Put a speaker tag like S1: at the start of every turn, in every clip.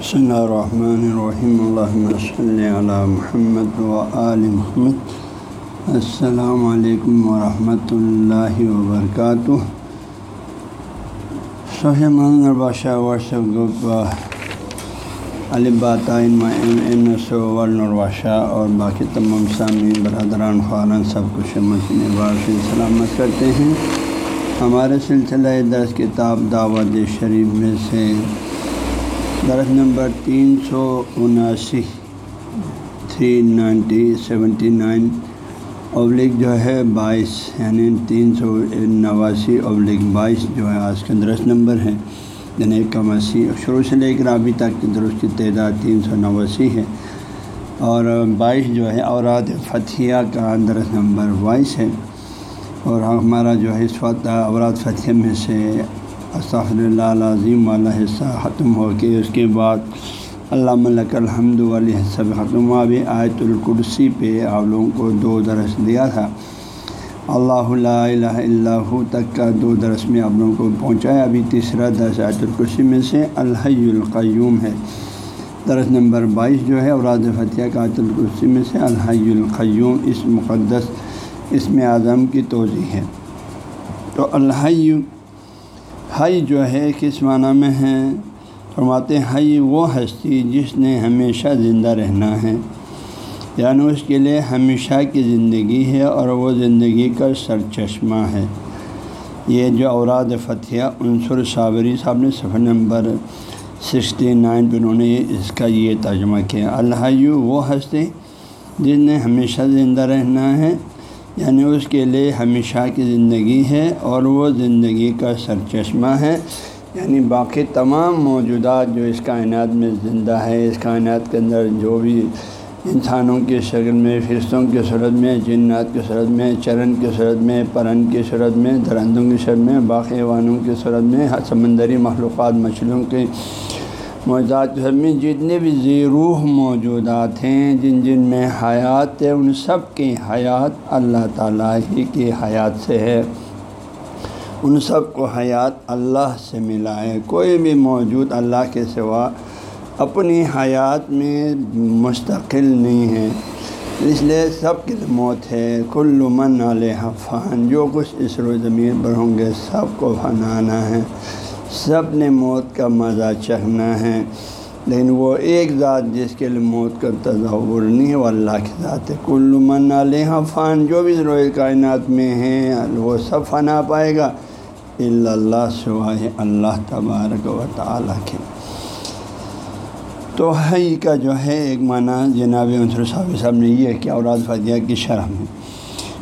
S1: بسم اللہ الرحمن الرحیم اللہ صلی علی محمد و آل محمد السلام علیکم ورحمۃ اللہ وبرکاتہ سہمان البادشاہ واٹسپ گروپ علباتعین ورنباشاہ اور باقی تمام سامعین، برادران خارن سب کچھ مسلم سلامت کرتے ہیں۔ ہمارے سلسلہ دس کتاب دعوت شریف میں سے درخت نمبر تین سو اناسی، تھری نائنٹی، سیونٹی نائن ابلک جو ہے بائیس یعنی تین سو نواسی ابلک بائیس جو ہے آج کا درست نمبر ہے۔ یعنی ایک کم اسی شروع سے لے کر ابھی تک درست کی تعداد تین سو نواسی ہے۔ اور بائیس جو ہے اوراد فتھیہ کا درست نمبر بائیس ہے۔ اور ہمارا جو ہے اس وقت اوراد فتح میں سے استغفر اللہ عظیم والا حصہ ختم ہو کے اس کے بعد اللہ ملک الحمد والی حصہ ختم ہوا۔ بھی آیت القرسی پہ آپ لوگوں کو دو درس دیا تھا۔ اللہ الہ اللہ تک کا دو درس میں آپ لوگوں کو پہنچایا۔ ابھی تیسرا درس آیت القرسی میں سے الحی القیوم ہے۔ درس نمبر بائیس جو ہے اوراد فتح کا آیت القرسی میں سے الحی القیوم، اس مقدس، اس میں اعظم کی توضیع ہے۔ تو الحی ہائی جو ہے، کس معنی میں ہے؟ فرماتے ہائی وہ ہستی جس نے ہمیشہ زندہ رہنا ہے۔ یعنی اس کے لیے ہمیشہ کی زندگی ہے اور وہ زندگی کا سر چشمہ ہے۔ یہ جو اوراد فتح عنصر صابری صاحب نے صفحہ نمبر سکسٹی نائن پہ انہوں نے اس کا یہ ترجمہ کیا۔ الحیو وہ ہستی جس نے ہمیشہ زندہ رہنا ہے یعنی اس کے لیے ہمیشہ کی زندگی ہے اور وہ زندگی کا سر چشمہ ہے۔ یعنی باقی تمام موجودات جو اس کائنات میں زندہ ہے اس کائنات کے اندر جو بھی انسانوں کی شکل میں، فرشتوں کی صورت میں، جنات کی صورت میں، چرن کی صورت میں، پرن کی صورت میں، درندوں کی صورت میں، باقی وانوں کی صورت میں، سمندری مخلوقات، مچھلیوں کے موجودات میں جتنے بھی زیروح موجودات ہیں، جن جن میں حیات ہے، ان سب کی حیات اللہ تعالیٰ ہی کی حیات سے ہے۔ ان سب کو حیات اللہ سے ملا ہے۔ کوئی بھی موجود اللہ کے سوا اپنی حیات میں مستقل نہیں ہے۔ اس لیے سب کی موت ہے۔ کل من علیہ فان، جو کچھ اس روز زمین پر ہوں گے، سب کو فنانا ہے۔ سب نے موت کا مزہ چکھنا ہے۔ لیکن وہ ایک ذات جس کے لیے موت کا تصور نہیں ہے، وہ اللہ کی ذات ہے۔ کل من علیہ فان، جو بھی روئے کائنات میں ہیں وہ سب فنا پائے گا۔ اللہ سوائے اللہ تبارک و تعالیٰ کے۔ تو ہی کا جو ہے، ایک معنی جناب عنصر صاحب صاحب نے یہ کیا اوراد فدیہ کی شرح میں۔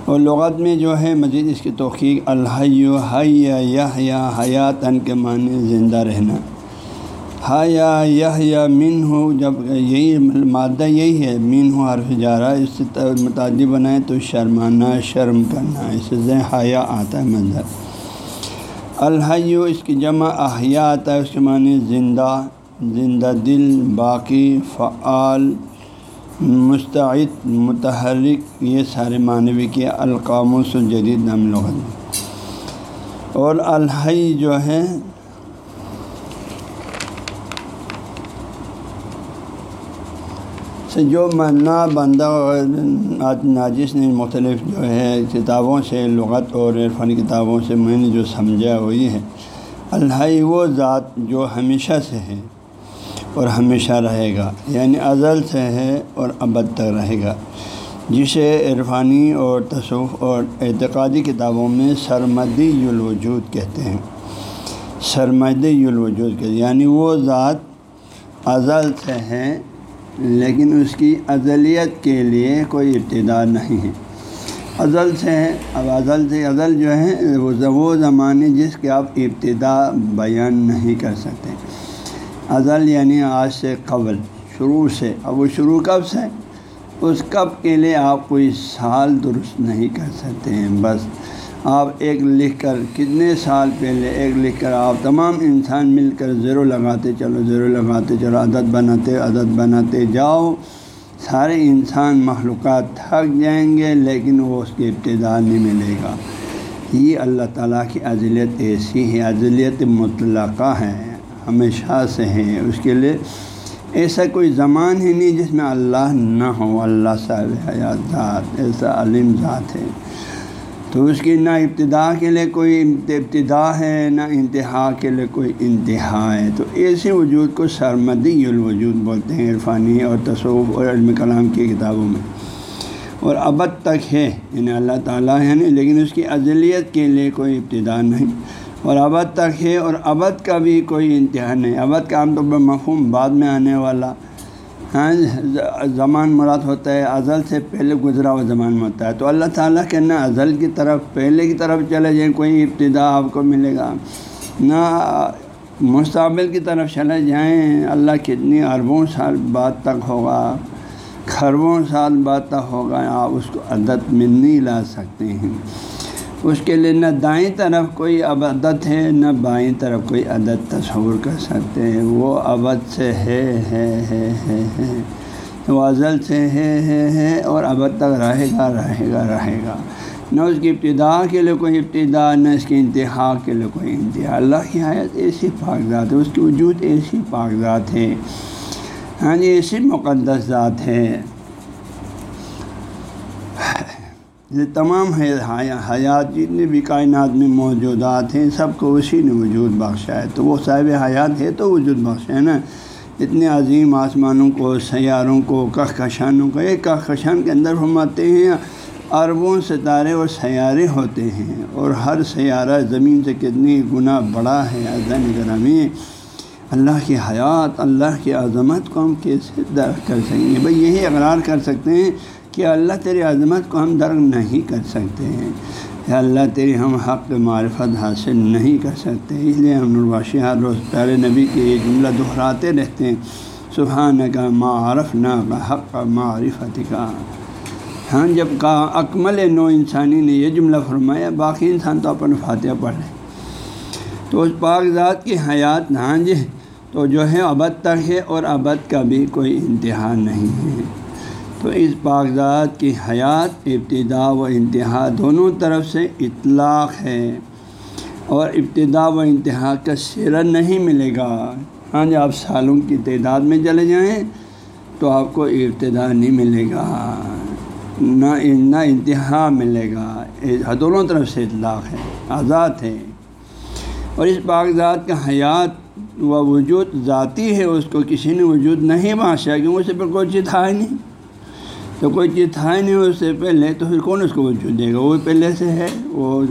S1: اور لغت میں جو ہے مزید اس کی توقیق الحیو یا حیات ان کے معنی زندہ رہنا۔ حیا یا مین ہو جب یہی مادہ یہی ہے مین ہو حرف جارہ، اس سے متعدد بنائے تو شرمانہ شرم کرنا، اس سے حیا آتا ہے منظر الحیو اس کی جمع احیا آتا ہے، اس کے معنی زندہ زندہ دل، باقی، فعال مستعد، متحرک، یہ سارے معنوی کے القام و جدید نام لغت اور الحی جو ہے، سے جو منا بندہ ناجس نے مختلف جو ہے، کتابوں سے، لغت اور عرفانی کتابوں سے میں نے جو سمجھا وہ یہ ہے۔ الحی وہ ذات جو ہمیشہ سے ہے۔ اور ہمیشہ رہے گا یعنی ازل سے ہے اور ابد تک رہے گا۔ جسے عرفانی اور تصوف اور اعتقادی کتابوں میں سرمدی الوجود کہتے ہیں۔ سرمدی الوجود کہتے ہیں یعنی وہ ذات ازل سے ہے، لیکن اس کی ازلیت کے لیے کوئی ابتدا نہیں ہے۔ ازل سے ہے، اب ازل سے ازل جو ہے، وہ زمانے جس کے آپ ابتدا بیان نہیں کر سکتے۔ ازل یعنی آج سے قبل، شروع سے۔ اب وہ شروع کب سے؟ اس کب کے لیے آپ کوئی سال درست نہیں کر سکتے ہیں۔ بس آپ ایک لکھ کر، کتنے سال پہلے ایک لکھ کر آپ تمام انسان مل کر زیرو لگاتے چلو، زیرو لگاتے چلو، عدد بناتے عدد بناتے جاؤ۔ سارے انسان مخلوقات تھک جائیں گے، لیکن وہ اس کی ابتدا نہیں ملے گا۔ یہ اللہ تعالیٰ کی عزلیت ایسی ہے عزلیت مطلقہ ہے۔ ہمیشہ سے ہیں۔ اس کے لیے ایسا کوئی زمان ہی نہیں جس میں اللہ نہ ہو۔ اللہ صاحب حیات ذات، ایسا علم ذات ہے۔ تو اس کی نہ ابتدا کے لیے کوئی ابتدا ہے، نہ انتہا کے لیے کوئی انتہا ہے۔ تو ایسے وجود کو سرمدی الوجود بولتے ہیں عرفانی اور تصوف اور علم کلام کی کتابوں میں۔ اور ابد تک ہے یعنی اللہ تعالیٰ ہے نہیں، لیکن اس کی ازلیت کے لیے کوئی ابتدا نہیں۔ اور ابد تک ہے اور ابد کا بھی کوئی انتہا نہیں۔ ابد کا عام طور پر مفہوم بعد میں آنے والا ہاں زمان مراد ہوتا ہے، ازل سے پہلے گزرا ہوا زمان ہوتا ہے۔ تو اللہ تعالیٰ کے نہ ازل کی طرف، پہلے کی طرف چلے جائیں، کوئی ابتدا آپ کو ملے گا۔ نہ مستقبل کی طرف چلے جائیں، اللہ کتنی اربوں سال بعد تک ہوگا خربوں سال بعد تک ہوگا، آپ اس کو عدد میں نہیں لا سکتے ہیں۔ اس کے لیے نہ دائیں طرف کوئی عبادت ہے، نہ بائیں طرف کوئی عدد تصور کر سکتے ہیں۔ وہ ابد سے ہے ہے ہے ہے ہے۔ وہ ازل سے ہے ہے ہے اور ابد تک رہے گا رہے گا رہے گا۔ نہ اس کی ابتدا کے لیے کوئی ابتدا، نہ اس کی انتہا کے لیے کوئی انتہا۔ اللہ کی حیات ایسی پاکزات ہے، اس کی وجود ایسی پاکزات ہے۔ ہاں جی ایسی مقدس ذات ہے۔ یہ تمام حیات جتنے بھی کائنات میں موجودات ہیں، سب کو اسی نے وجود بخشا ہے۔ تو وہ صاحب حیات ہے تو وجود بخشا ہے نا۔ اتنے عظیم آسمانوں کو، سیاروں کو، کہکشانوں کو، ایک کہکشان کے اندر فرماتے ہیں، اربوں ستارے اور سیارے ہوتے ہیں۔ اور ہر سیارہ زمین سے کتنی گنا بڑا ہے اذن گرامی اللہ کی حیات، اللہ کی عظمت کو ہم کیسے درخت کر سکیں؟ گے بھائی یہی اقرار کر سکتے ہیں کہ اللہ تیری عظمت کو ہم درگ نہیں کر سکتے ہیں۔ یا اللہ تیری ہم حق معرفت حاصل نہیں کر سکتے، اس لیے ہم نرواشی ہر روز پیارے نبی کے یہ جملہ دہراتے رہتے ہیں۔ سبحان کا معرف نہ کا حق کا معرفت کا ہاں جب کہا اکمل نو انسانی نے یہ جملہ فرمایا، باقی انسان تو اپنے فاتحہ پڑھ رہے تو اس پاک ذات کی حیات ہاں جی تو جو ہے ابد تک ہے اور ابد کا بھی کوئی انتہا نہیں ہے۔ تو اس کاغذات کی حیات، ابتدا و انتہا دونوں طرف سے اطلاق ہے اور ابتدا و انتہا کا سیرا نہیں ملے گا۔ ہاں جب آپ سالوں کی تعداد میں چلے جائیں تو آپ کو ابتدا نہیں ملے گا، نہ نہ انتہا ملے گا۔ دونوں طرف سے اطلاق ہے، آزاد ہے۔ اور اس کاغذات کا حیات و وجود ذاتی ہے، اس کو کسی نے وجود نہیں بانشا کیونکہ اسے پر کوئی چیز تھا ہی نہیں۔ تو کوئی چیز تھا ہی نہیں اس سے پہلے، تو پھر کون اس کو وجود دے گا؟ وہ پہلے سے ہے، وہ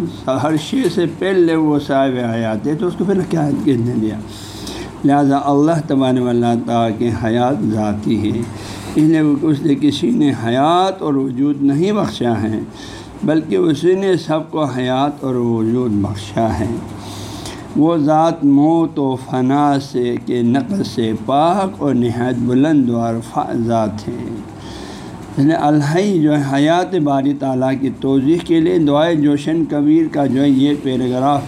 S1: ہر شے سے پہلے وہ صاحب حیات ہے تو اس کو پھر کیا کس نے دیا؟ لہٰذا اللہ تبار اللہ تعالیٰ کی حیات ذاتی ہے اس لیے اس نے کسی نے حیات اور وجود نہیں بخشا ہے، بلکہ اسی نے سب کو حیات اور وجود بخشا ہے۔ وہ ذات موت و فنا سے، کے نقل سے پاک اور نہایت بلند و ذات ہے یعنی الحی جو ہے حیات باری تعالیٰ کی توضیح کے لیے دعائے جوشن کبیر کا جو ہے یہ پیراگراف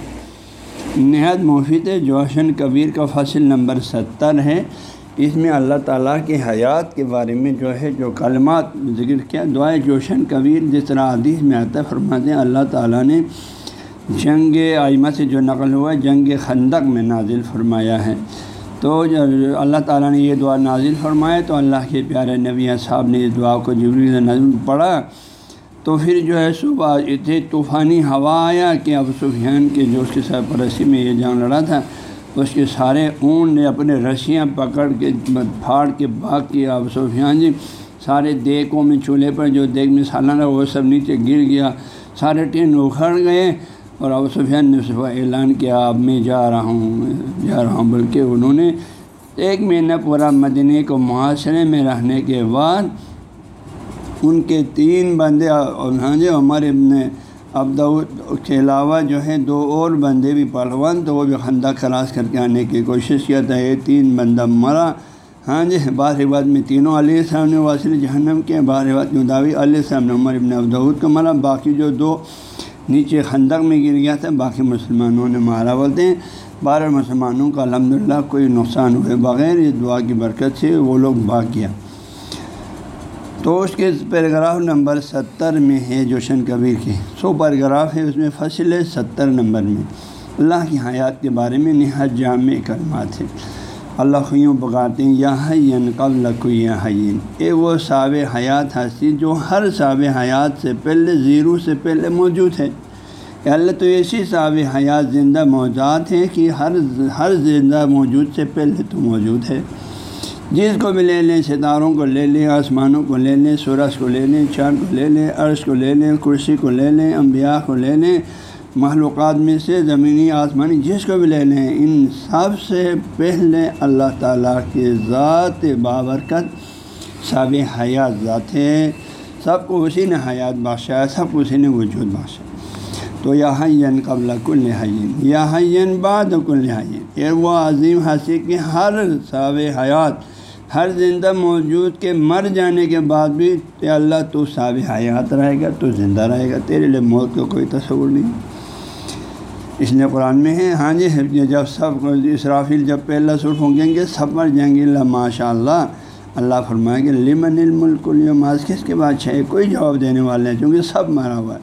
S1: نہایت مفید جوشن کبیر کا فصل نمبر ستر ہے۔ اس میں اللہ تعالیٰ کی حیات کے بارے میں جو ہے، جو کلمات ذکر کیا، دعائے جوشن کبیر جس طرح حدیث میں آتا ہے، فرماتے ہیں اللہ تعالیٰ نے جنگ آئمہ سے جو نقل ہوا ہے، جنگ خندق میں نازل فرمایا ہے۔ تو اللہ تعالیٰ نے یہ دعا نازل فرمائے تو اللہ کے پیارے نبی صاحب نے اس دعا کو جبری نظم پڑھا تو پھر جو ہے صبح اتنے طوفانی ہوا آیا کہ اب سفیان کے جو اس کے سرپرستی میں یہ جان لڑا تھا۔ اس کے سارے اون نے اپنے رسیاں پکڑ کے پھاڑ کے بھاگ کیا۔ اب سفیان جی سارے دیکھوں میں چولہے پر جو دیکھ میں سالانہ وہ سب نیچے گر گیا۔ سارے ٹین اکھڑ گئے۔ اور ابو سفیان نے صبح اعلان کیا، اب میں جا رہا ہوں جا رہا ہوں۔ بلکہ انہوں نے ایک مہینہ پورا مدنی کو معاشرے میں رہنے کے بعد ان کے تین بندے ہاں جی عمر ابن ابد کے علاوہ جو ہے دو اور بندے بھی پہلوان، تو وہ بھی خندہ خلاص کر کے آنے کی کوشش کیا تھا۔ یہ تین بندہ مرا۔ ہاں جی بعض روایت میں تینوں علیہ السلام نے واصل جہنم کیا بعض روایت مداوی علیہ السلام نے عمر ابن ابدود کو مرا۔ باقی جو دو نیچے خندق میں گر گیا تھا، باقی مسلمانوں نے مارا بولتے ہیں بارہ مسلمانوں کا الحمد کوئی نقصان ہوئے۔ بغیر اس دعا کی برکت سے وہ لوگ بھاگ گیا۔ تو اس کے پیراگراف نمبر ستر میں ہے جوشن کبیر کے۔ سو پیراگراف ہے اس میں، فصل ہے ستر نمبر میں۔ اللہ کی حیات کے بارے میں نہایت جامع کلمات ہے اللہ یوں پکارتے ہیں، یا حین قبل یا حین اے وہ صاب حیات ہستی جو ہر صاب حیات سے پہلے زیرو سے پہلے موجود ہے۔ اللہ تو ایسی صاب حیات زندہ موجود ہیں کہ ہر ہر زندہ موجود سے پہلے تو موجود ہے۔ جس کو بھی لے لیں، ستاروں کو لے لیں، آسمانوں کو لے لیں، سورج کو لے لیں، چاند کو لے لیں، عرش کو لے لیں، کرسی کو لے لیں، انبیاء کو لے لیں معلومات میں سے زمینی آسمانی جس کو بھی لے لیں، ان سب سے پہلے اللہ تعالیٰ کے ذات بابرکت ساب حیات ذات ہے سب کو اسی نے حیات بادشاہ سب کو اسی نے وجود بادشاہ تو یا حین قبل کل حین یا حین بعد کل حین یہ وہ عظیم حسی کہ ہر صاب حیات، ہر زندہ موجود کے مر جانے کے بعد بھی اللہ تو صاب حیات رہے گا، تو زندہ رہے گا، تیرے لیے موت کا کوئی تصور نہیں۔ اس لیے قرآن میں ہے ہاں جی جب سب اسرافیل جب پہلا سٹ ہوں گے سب مر جائیں گے۔ اللہ ماشاء اللہ اللہ فرمائے گا لمن الملک اليوم؟ کس کے بادشاہ ہے کوئی جواب دینے والے ہیں چونکہ سب مرا ہوا ہے۔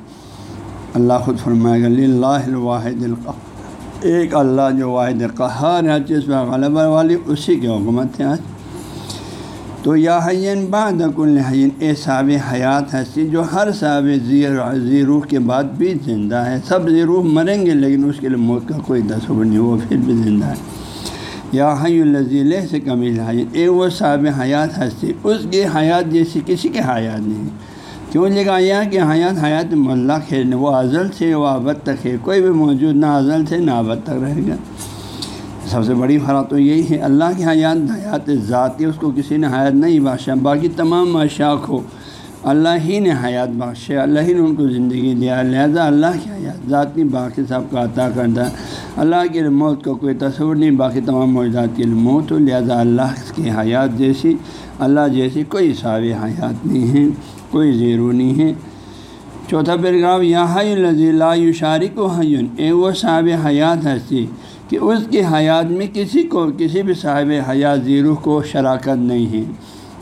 S1: اللہ خود فرمائے گا اللہ الواحد الق ایک اللہ جو واحد قہار ہے چیز پر غلبہ والی، اسی کی حکومت ہے۔ آج تو یا حین بعد کل حین، اے صاب حیات ہستی جو ہر صاب زیروح کے بعد بھی زندہ ہے۔ سب زیروح مریں گے لیکن اس کے لیے موت کا کوئی تصور نہیں، وہ پھر بھی زندہ ہے۔ یا حی الزیل سے کمیل حین اے وہ صاب حیات ہستی، اس کی حیات جیسی کسی کے حیات نہیں۔ کیوں لکھا یہ کہ حیات حیات ملک ہے وہ ازل سے، وہ ابد تک ہے۔ کوئی بھی موجود نہ ازل سے نہ ابد تک رہے گا۔ سب سے بڑی فرق تو یہی ہے، اللہ کی حیات حیات ذاتی، اس کو کسی نے حیات نہیں بادشاہ باقی تمام اشاق ہو۔ اللہ ہی نے حیات بادشاہ اللہ ہی نے ان کو زندگی دیا۔ لہذا اللہ کی حیات ہاں ذاتی باقی سب کا عطا کرتا۔ اللہ کے موت کا کوئی تصور نہیں، باقی تمام موجودات کے موت ہو۔ لہٰذا اللہ کی حیات جیسی، اللہ جیسی کوئی ساوی حیات نہیں ہے، کوئی زیرو نہیں ہے۔ چوتھا پیراگراف یہاں لذی لا شارک و حیون، اے وہ صاحب حیات ہستی۔ کہ اس کی حیات میں کسی کو، کسی بھی صاحب حیات زیرو کو شراکت نہیں ہے۔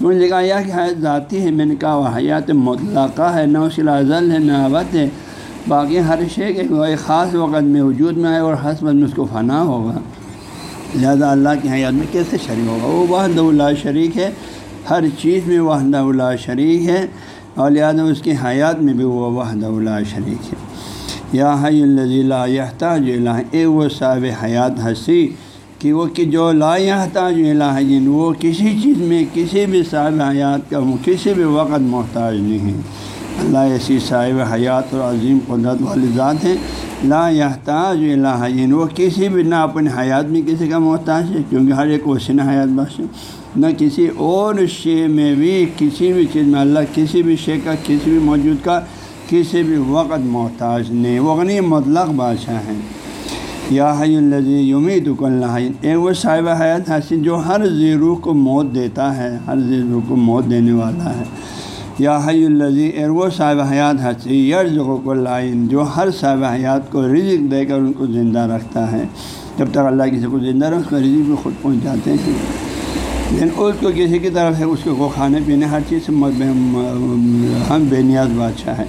S1: مجھے کہا یہ کہ حیات ذاتی ہے۔ میں نے کہا، وہ حیات مطلقہ ہے، نہ اس ازل ہے، نہ ابت ہے۔ باقی ہر شے کے ایک خاص وقت میں وجود میں آئے اور حسب میں اس کو فنا ہوگا۔ لہٰذا اللہ کی حیات میں کیسے شریک ہوگا؟ وہ وحد اللہ شریک ہے۔ ہر چیز میں وحدہ اللہ شریک ہے۔ اور لہٰذا اس کی حیات میں بھی وہ وحدہ اللہ شریک ہے۔ یا حی اللہ یحتاج اللہ اے وہ صاحب حیات ہنسی، کہ وہ کہ جو لا یحتاج الہ یعنی وہ کسی چیز میں، کسی بھی صاحب حیات کا، کسی بھی وقت محتاج نہیں ہے۔ اللہ ایسی صاحب حیات اور عظیم قدرت والی ذات ہیں لا یحتاج الہ یعنی وہ کسی بھی نہ اپنی حیات میں کسی کا محتاج ہے، کیونکہ ہر ایک وسین حیات بخش نہ کسی اور شے میں بھی، کسی بھی چیز میں اللہ، کسی بھی شے کا، کسی بھی موجود کا کسی بھی وقت محتاج نہیں وہ غنی مطلق بادشاہ ہیں۔ یا حی الزی یمید اللہ اے وہ صاحب حیات حاصل جو ہر زیرو کو موت دیتا ہے، ہر زیرو کو موت دینے والا ہے۔ یا حی الزی اے وہ صاحب حیات حاصل یرز کو لائن جو ہر صاحب حیات کو رزق دے کر ان کو زندہ رکھتا ہے۔ جب تک اللہ کسی کو زندہ رکھ اس کا رزق بھی خود پہنچ جاتے ہیں۔ یعنی لیکن اس کو کسی کی طرف سے اس کو کھانے پینے ہر چیز سے ہم بے نیاز بادشاہ ہے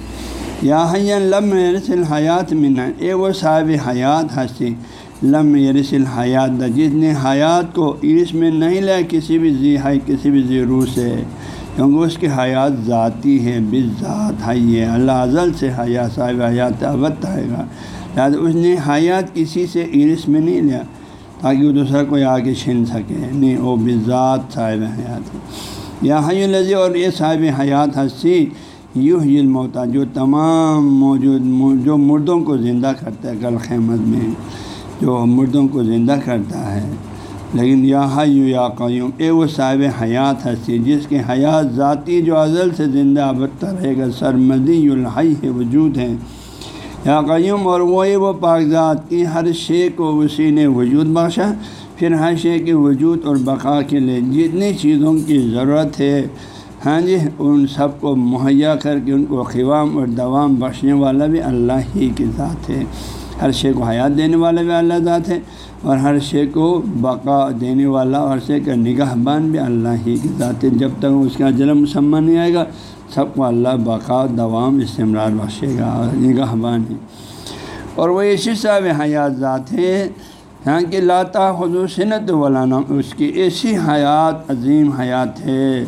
S1: یا لم یرسل حیات من اے وہ صاحب حیات ہنسی لم یرسل حیات جس نے حیات کو عرص میں نہیں لیا کسی بھی زی ہے کسی بھی زی روح سے، کیونکہ اس کی حیات ذاتی ہے بس ذات ہے اللہ ازل سے حیات صاحب حیات ابد آئے گا۔ لہٰذا اس نے حیات کسی سے عرص میں نہیں لیا۔ تاکہ وہ دوسرا کوئی آگے چھین سکے۔ نہیں، وہ بذات صاحب حیات یا حی الزی اور یہ صاحب حیات ہنسی یوں ہی الموتا جو تمام موجود، جو مردوں کو زندہ کرتا ہے کل خیمت میں، جو مردوں کو زندہ کرتا ہے۔ لیکن یا حیو یا قیوم، اے وہ صاحب حیات ہنسی جس کے حیات ذاتی جو ازل سے زندہ ابتر رہے گا، سرمدی الحی وجود ہیں یا قیوم اور وہی وہ کاغذات کی ہر شے کو اسی نے وجود بخشا، پھر ہر شے کے وجود اور بقا کے لیے جتنی چیزوں کی ضرورت ہے ہاں جی ان سب کو مہیا کر کے ان کو قوام اور دوام بخشنے والا بھی اللہ ہی کی ذات ہے۔ ہر شے کو حیات دینے والا بھی اللہ ذات ہے۔ اور ہر شے کو بقا دینے والا اور شے کا نگاہ بان بھی اللہ ہی کی ذات ہے۔ جب تک اس کا جلم مسمہ نہیں آئے گا، سب کو اللہ بقا، دوام استعمال بخشے گا۔ نگاہ بان ہے۔ اور وہ اسی صاحب حیات ذات ہے۔ ہاں کہ لاتا خصوصنت ولانا اس کی ایسی حیات، عظیم حیات ہے۔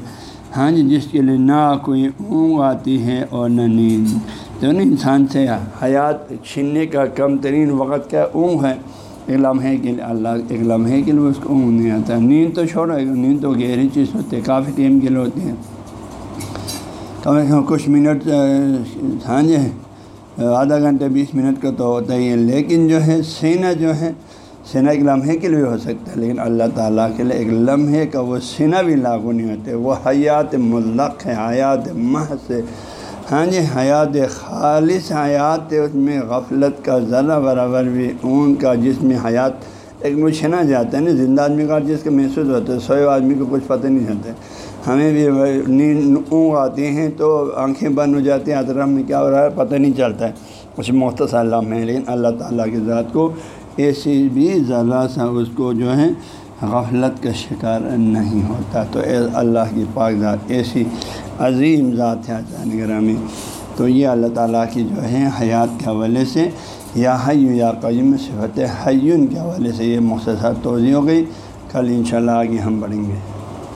S1: ہاں جی جس کے لیے نہ کوئی اونگ آتی ہے اور نہ نیند۔ تو انسان سے حیات چھیننے کا کم ترین وقت کیا اونگ ہے؟ ایک لمحے کے لیے اللہ، ایک لمحے کے لیے اس کو اونگ نہیں آتا۔ نیند تو چھوڑو نیند تو گہری چیز ہوتی ہے، کافی ٹیم کے لیے ہوتی ہے۔ کم از کم کچھ منٹ ہاں جی آدھا گھنٹے بیس منٹ کا تو ہوتا ہی ہے۔ لیکن جو ہے، سینہ جو ہے، سینہ ایک لمحے کے لیے ہو سکتا ہے، لیکن اللہ تعالیٰ کے لیے ایک لمحے کا وہ سینہ بھی لاگو نہیں ہوتے وہ حیات ملق ہے، حیات محض ہے۔ ہاں جی حیات خالص حیات ہے، اس میں غفلت کا ذرا برابر بھی اون کا جس میں حیات ایک چھنا جاتا ہے نا۔ زندہ آدمی کا جس کا محسوس ہوتا ہے، سوئے آدمی کو کچھ پتہ نہیں چلتا ہمیں بھی نیند، اونگ آتی ہیں تو آنکھیں بند ہو جاتی ہیں ادرم میں کیا ہو رہا ہے، پتہ نہیں چلتا ہے۔ کچھ مختصر میں، لیکن اللہ تعالیٰ کی ذات کو ایسی بھی ذرا سا اس کو جو ہے غفلت کا شکار نہیں ہوتا۔ تو اللہ کی پاک ذات ایسی عظیم ذات ہے گرامی۔ تو یہ اللہ تعالیٰ کی جو ہے حیات کے حوالے سے یا حیو یا قیم صفت حیون کے حوالے سے یہ مختصر توضیع ہو گئی۔ کل انشاءاللہ آگے ہم بڑھیں گے۔